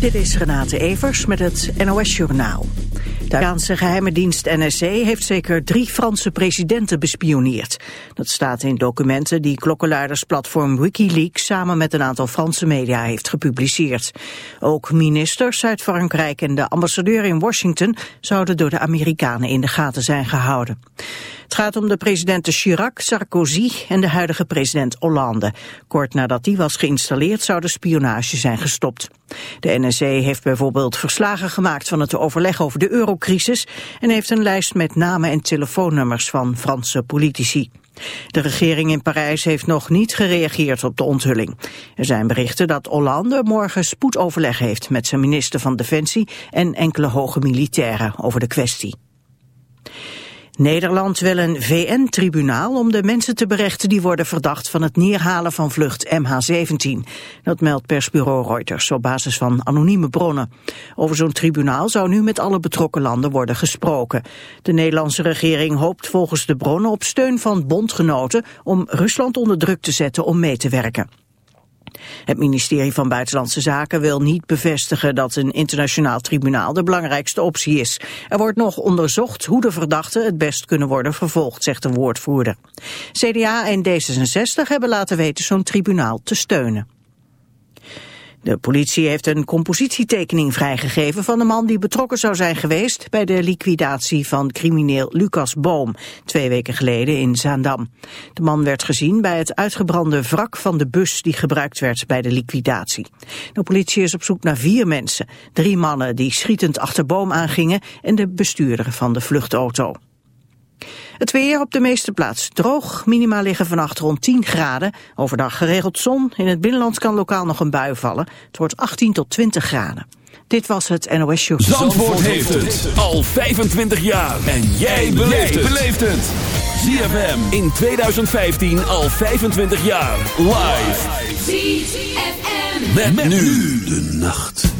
Dit is Renate Evers met het NOS Journaal. De Iraanse geheime dienst NSC heeft zeker drie Franse presidenten bespioneerd. Dat staat in documenten die klokkenluidersplatform Wikileaks samen met een aantal Franse media heeft gepubliceerd. Ook ministers uit Frankrijk en de ambassadeur in Washington zouden door de Amerikanen in de gaten zijn gehouden. Het gaat om de presidenten Chirac, Sarkozy en de huidige president Hollande. Kort nadat die was geïnstalleerd zou de spionage zijn gestopt. De NSC heeft bijvoorbeeld verslagen gemaakt van het overleg over de eurocrisis en heeft een lijst met namen en telefoonnummers van Franse politici. De regering in Parijs heeft nog niet gereageerd op de onthulling. Er zijn berichten dat Hollande morgen spoedoverleg heeft met zijn minister van Defensie en enkele hoge militairen over de kwestie. Nederland wil een VN-tribunaal om de mensen te berechten die worden verdacht van het neerhalen van vlucht MH17. Dat meldt persbureau Reuters op basis van anonieme bronnen. Over zo'n tribunaal zou nu met alle betrokken landen worden gesproken. De Nederlandse regering hoopt volgens de bronnen op steun van bondgenoten om Rusland onder druk te zetten om mee te werken. Het ministerie van Buitenlandse Zaken wil niet bevestigen dat een internationaal tribunaal de belangrijkste optie is. Er wordt nog onderzocht hoe de verdachten het best kunnen worden vervolgd, zegt de woordvoerder. CDA en D66 hebben laten weten zo'n tribunaal te steunen. De politie heeft een compositietekening vrijgegeven van de man die betrokken zou zijn geweest bij de liquidatie van crimineel Lucas Boom, twee weken geleden in Zaandam. De man werd gezien bij het uitgebrande wrak van de bus die gebruikt werd bij de liquidatie. De politie is op zoek naar vier mensen, drie mannen die schietend achter Boom aangingen en de bestuurder van de vluchtauto. Het weer op de meeste plaats droog. Minima liggen vannacht rond 10 graden. Overdag geregeld zon. In het binnenland kan lokaal nog een bui vallen. Het wordt 18 tot 20 graden. Dit was het NOS Show. Zandvoort, Zandvoort heeft het al 25 jaar. En jij beleeft het. ZFM in 2015 al 25 jaar. Live. ZFM. Met, met nu de nacht.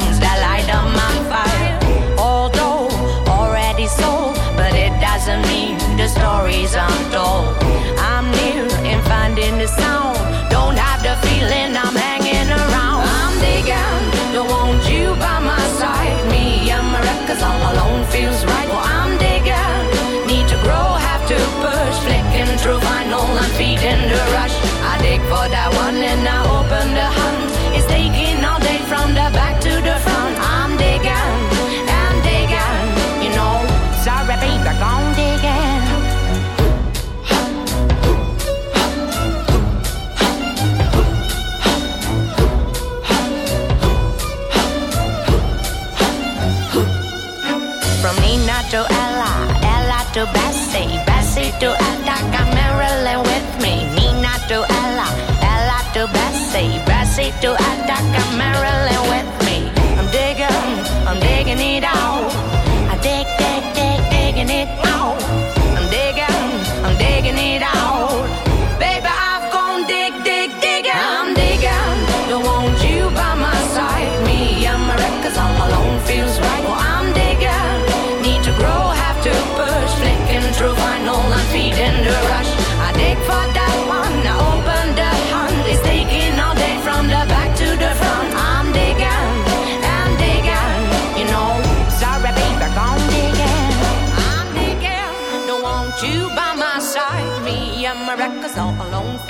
stories untold. I'm near in finding the sound. Don't have the feeling I'm hanging around. I'm digging, don't want you by my side. Me and my records all alone feels right. Well, I'm digging, need to grow, have to push. Flicking through vinyl, I'm feeding the rush. I dig for that one and I open the hunt. It's taking all day from the From Nina to Ella, Ella to Bessie, Bessie to Attica, Marilyn with me. Nina to Ella, Ella to Bessie, Bessie to Attica, Marilyn with me. I'm digging, I'm digging it out. I dig, dig, dig, digging it out. I'm digging, I'm digging it out.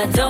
I don't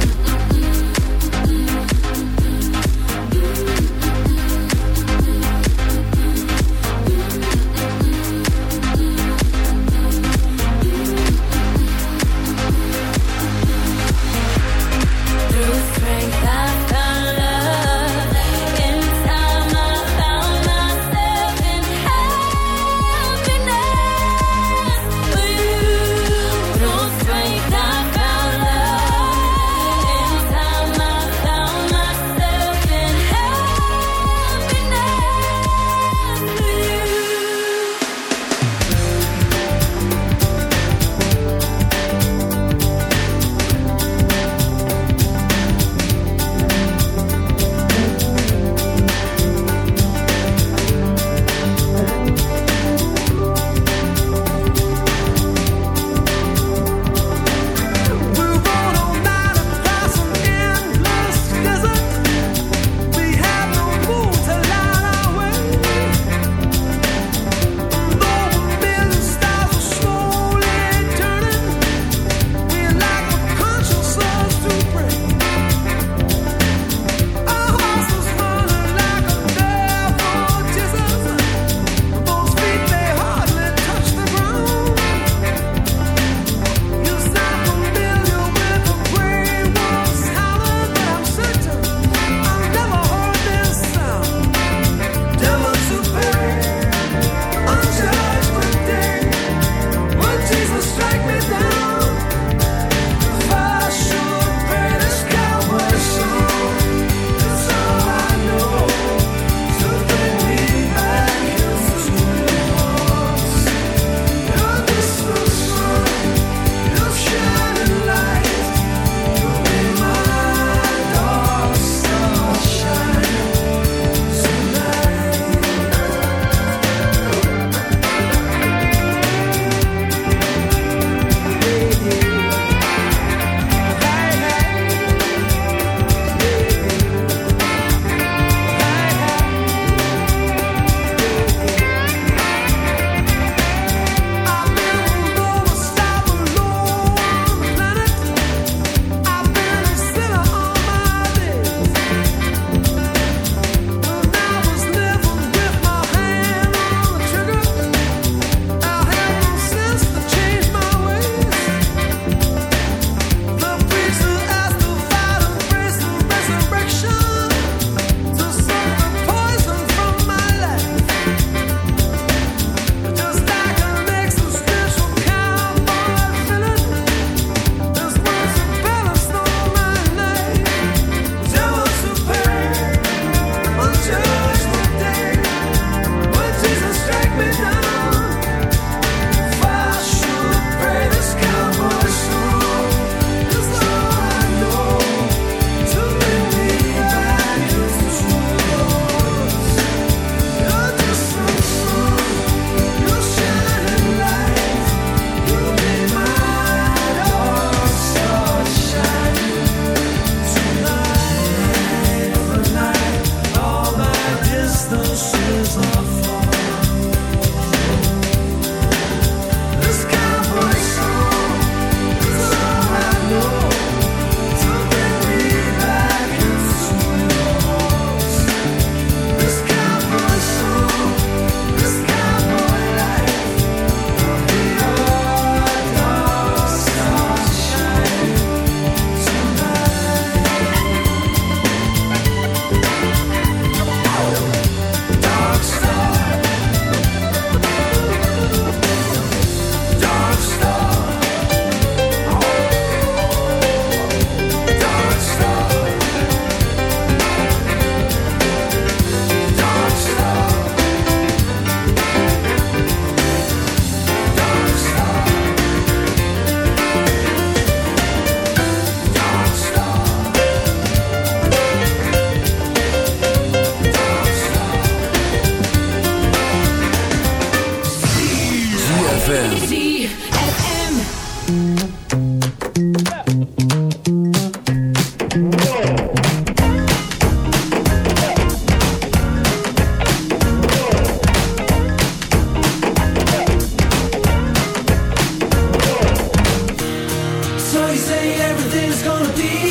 everything's gonna be